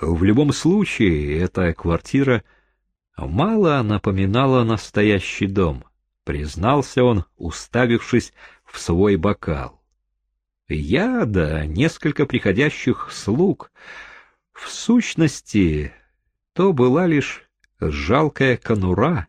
В любом случае, эта квартира мало напоминала настоящий дом, признался он, уставившись в свой бокал. Я да несколько приходящих слуг. В сущности, то была лишь жалкая конура.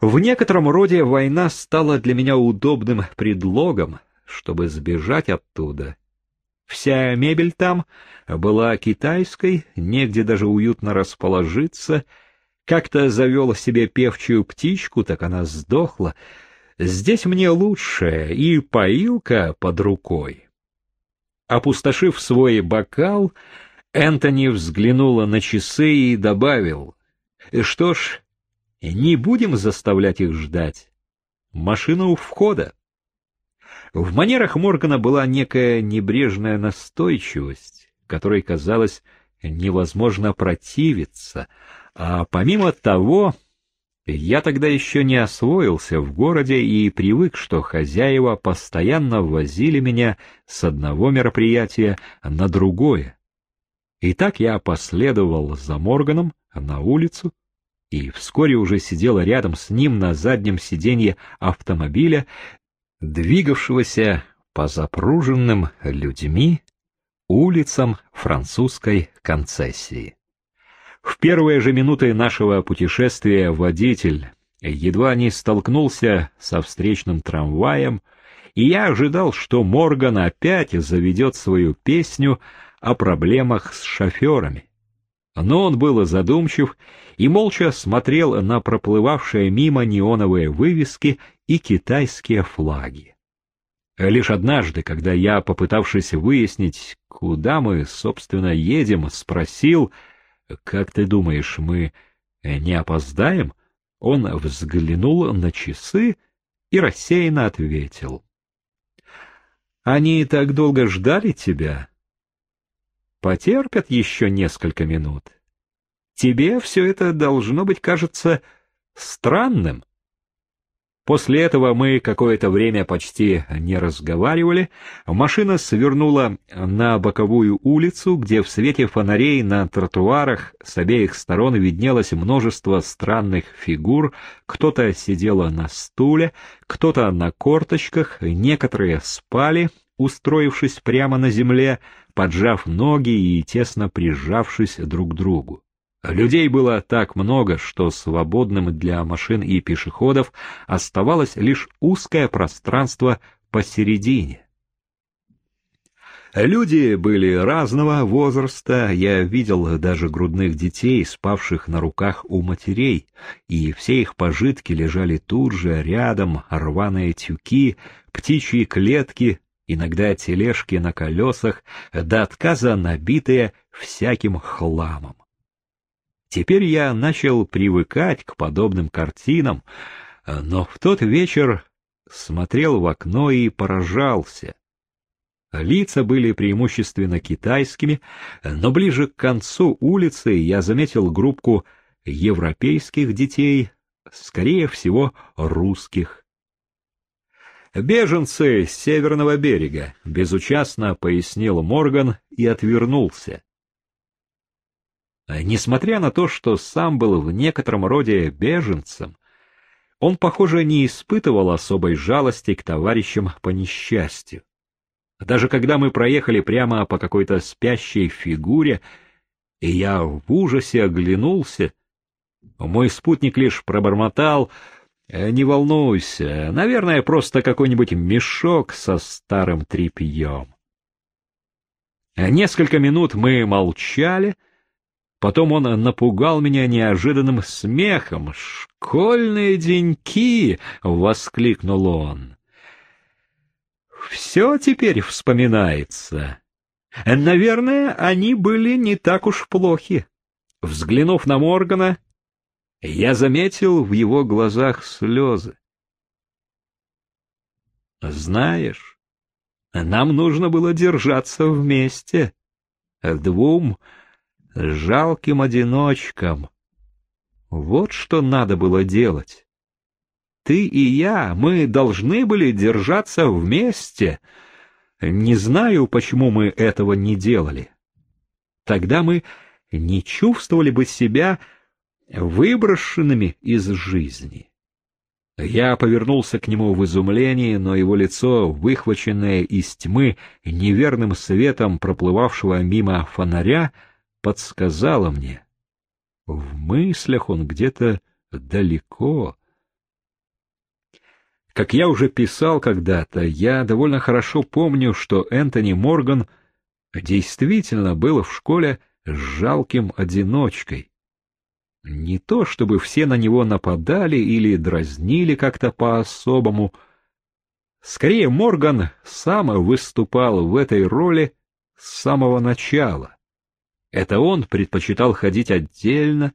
В некотором роде война стала для меня удобным предлогом, чтобы сбежать оттуда. Вся мебель там была китайской, негде даже уютно расположиться. Как-то завел себе певчую птичку, так она сдохла. Здесь мне лучше, и поилка под рукой. Опустошив свой бокал, Энтони взглянула на часы и добавил, «Что ж, не будем заставлять их ждать. Машина у входа». В манерах Моргана была некая небрежная настойчивость, которой, казалось, невозможно противиться, а помимо того, я тогда еще не освоился в городе и привык, что хозяева постоянно возили меня с одного мероприятия на другое. И так я последовал за Морганом на улицу, и вскоре уже сидел рядом с ним на заднем сиденье автомобиля, двигавшегося по запруженным людьми улицам французской концессии. В первые же минуты нашего путешествия водитель едва не столкнулся со встречным трамваем, и я ожидал, что Морган опять заведет свою песню о проблемах с шоферами. Но он был задумчив и молча смотрел на проплывавшие мимо неоновые вывески и китайские флаги. Лишь однажды, когда я, попытавшись выяснить, куда мы, собственно, едем, спросил, «Как ты думаешь, мы не опоздаем?» Он взглянул на часы и рассеянно ответил. «Они так долго ждали тебя?» «Потерпят еще несколько минут. Тебе все это должно быть кажется странным». После этого мы какое-то время почти не разговаривали. Машина свернула на боковую улицу, где в свете фонарей на тротуарах с обеих сторон виднелось множество странных фигур. Кто-то сидел на стуле, кто-то на корточках, некоторые спали, устроившись прямо на земле, поджав ноги и тесно прижавшись друг к другу. Людей было так много, что свободным для машин и пешеходов оставалось лишь узкое пространство посередине. Люди были разного возраста, я видел даже грудных детей, спавших на руках у матерей, и все их пожитки лежали тут же, рядом, рваные тюки, птичьи клетки, иногда тележки на колесах, до отказа набитые всяким хламом. Теперь я начал привыкать к подобным картинам, но в тот вечер смотрел в окно и поражался. Лица были преимущественно китайскими, но ближе к концу улицы я заметил группку европейских детей, скорее всего, русских. «Беженцы с северного берега», — безучастно пояснил Морган и отвернулся. Несмотря на то, что сам был в некотором роде беженцем, он, похоже, не испытывал особой жалости к товарищам по несчастью. Даже когда мы проехали прямо по какой-то спящей фигуре, и я в ужасе оглянулся, мой спутник лишь пробормотал «Э, «Не волнуйся, наверное, просто какой-нибудь мешок со старым тряпьем». Несколько минут мы молчали, — Потом он напугал меня неожиданным смехом. «Школьные деньки!» — воскликнул он. «Все теперь вспоминается. Наверное, они были не так уж плохи». Взглянув на Моргана, я заметил в его глазах слезы. «Знаешь, нам нужно было держаться вместе. Двум жалким одиночкам. Вот что надо было делать. Ты и я, мы должны были держаться вместе. Не знаю, почему мы этого не делали. Тогда мы не чувствовали бы себя выброшенными из жизни. Я повернулся к нему в изумлении, но его лицо, выхваченное из тьмы неверным светом проплывавшего мимо фонаря, подсказало мне. В мыслях он где-то далеко. Как я уже писал когда-то, я довольно хорошо помню, что Энтони Морган действительно был в школе жалким одиночкой. Не то, чтобы все на него нападали или дразнили как-то по-особому. Скорее, Морган сам выступал в этой роли с самого начала. Это он предпочитал ходить отдельно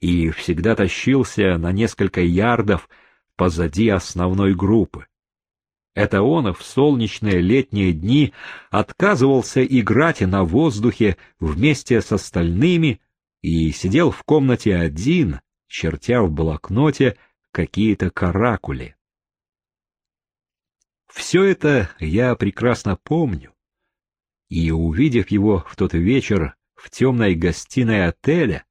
и всегда тащился на несколько ярдов позади основной группы. Это он в солнечные летние дни отказывался играть на воздухе вместе с остальными, и сидел в комнате один, чертя в блокноте какие-то каракули. Все это я прекрасно помню, и, увидев его в тот вечер в темной гостиной отеля,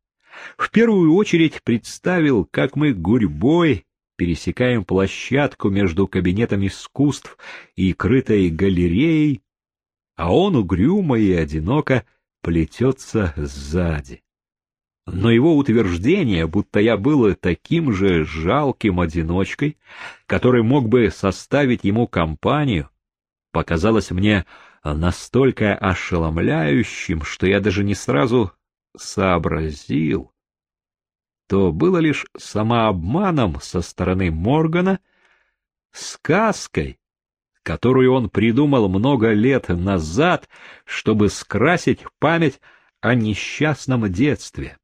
в первую очередь представил, как мы гурьбой пересекаем площадку между кабинетом искусств и крытой галереей, а он угрюмо и одиноко плетется сзади. Но его утверждение, будто я был таким же жалким одиночкой, который мог бы составить ему компанию, показалось мне настолько ошеломляющим, что я даже не сразу сообразил. То было лишь самообманом со стороны Моргана, сказкой, которую он придумал много лет назад, чтобы скрасить память о несчастном детстве.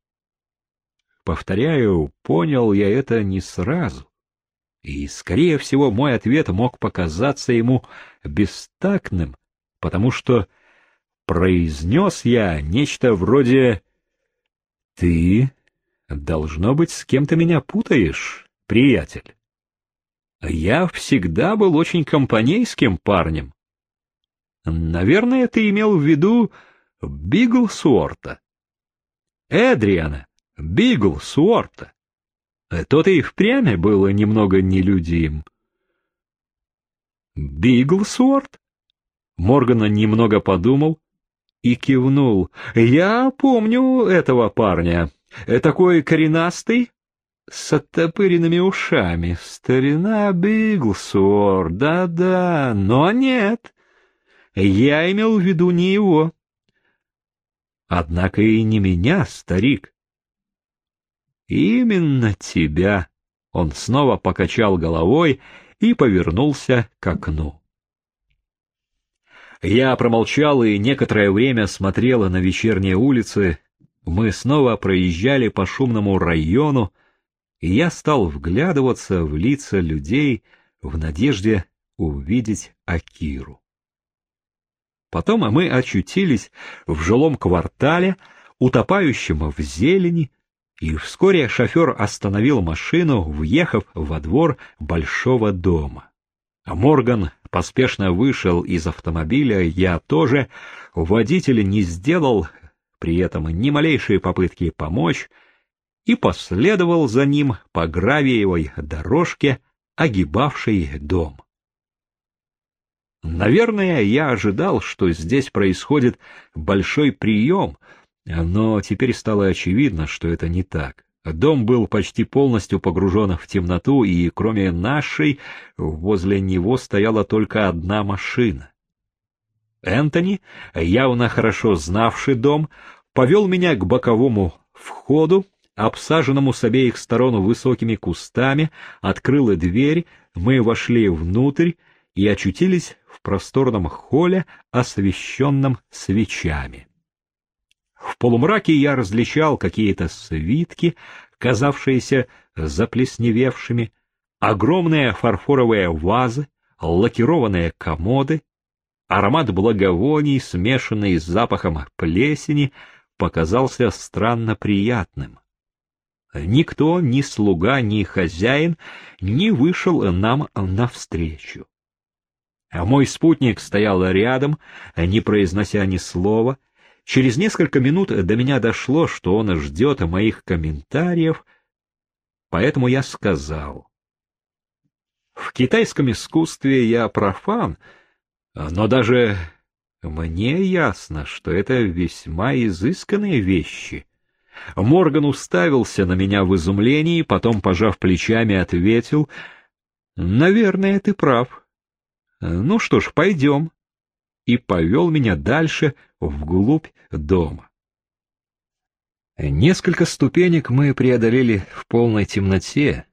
Повторяю, понял я это не сразу. И, скорее всего, мой ответ мог показаться ему бестактным, потому что произнес я нечто вроде «Ты, должно быть, с кем-то меня путаешь, приятель». Я всегда был очень компанейским парнем. Наверное, ты имел в виду Биглсуорта. Эдриана. Бигл Суорта. Тот и впрямь было немного нелюдим. Бигл Суорт? Морган немного подумал и кивнул. Я помню этого парня. Такой коренастый, с оттопыренными ушами. Старина Биглсуор, да-да, но нет. Я имел в виду не его. Однако и не меня, старик. Именно тебя. Он снова покачал головой и повернулся к окну. Я промолчал и некоторое время смотрела на вечерние улицы. Мы снова проезжали по шумному району, и я стал вглядываться в лица людей в надежде увидеть Акиру. Потом мы очутились в жилом квартале, утопающем в зелени, и вскоре шофер остановил машину, въехав во двор большого дома. Морган поспешно вышел из автомобиля, я тоже. Водитель не сделал при этом ни малейшей попытки помочь и последовал за ним по гравиевой дорожке, огибавшей дом. Наверное, я ожидал, что здесь происходит большой прием — но теперь стало очевидно, что это не так. Дом был почти полностью погружен в темноту, и кроме нашей, возле него стояла только одна машина. Энтони, явно хорошо знавший дом, повел меня к боковому входу, обсаженному с обеих сторон высокими кустами, открыл дверь, мы вошли внутрь и очутились в просторном холле, освещенном свечами. В полумраке я различал какие-то свитки, казавшиеся заплесневевшими, огромные фарфоровые вазы, лакированные комоды. Аромат благовоний, смешанный с запахом плесени, показался странно приятным. Никто, ни слуга, ни хозяин не вышел нам навстречу. Мой спутник стоял рядом, не произнося ни слова, Через несколько минут до меня дошло, что он ждет моих комментариев, поэтому я сказал. В китайском искусстве я профан, но даже мне ясно, что это весьма изысканные вещи. Морган уставился на меня в изумлении, потом, пожав плечами, ответил, «Наверное, ты прав. Ну что ж, пойдем». И повел меня дальше, вглубь дома. Несколько ступенек мы преодолели в полной темноте,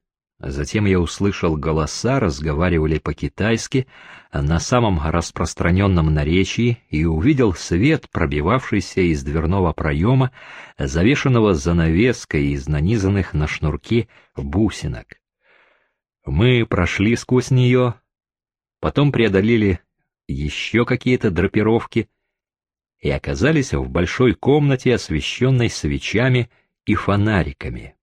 Затем я услышал голоса, разговаривали по-китайски на самом распространенном наречии и увидел свет, пробивавшийся из дверного проема, завешенного занавеской из нанизанных на шнурки бусинок. Мы прошли сквозь нее, потом преодолели еще какие-то драпировки и оказались в большой комнате, освещенной свечами и фонариками.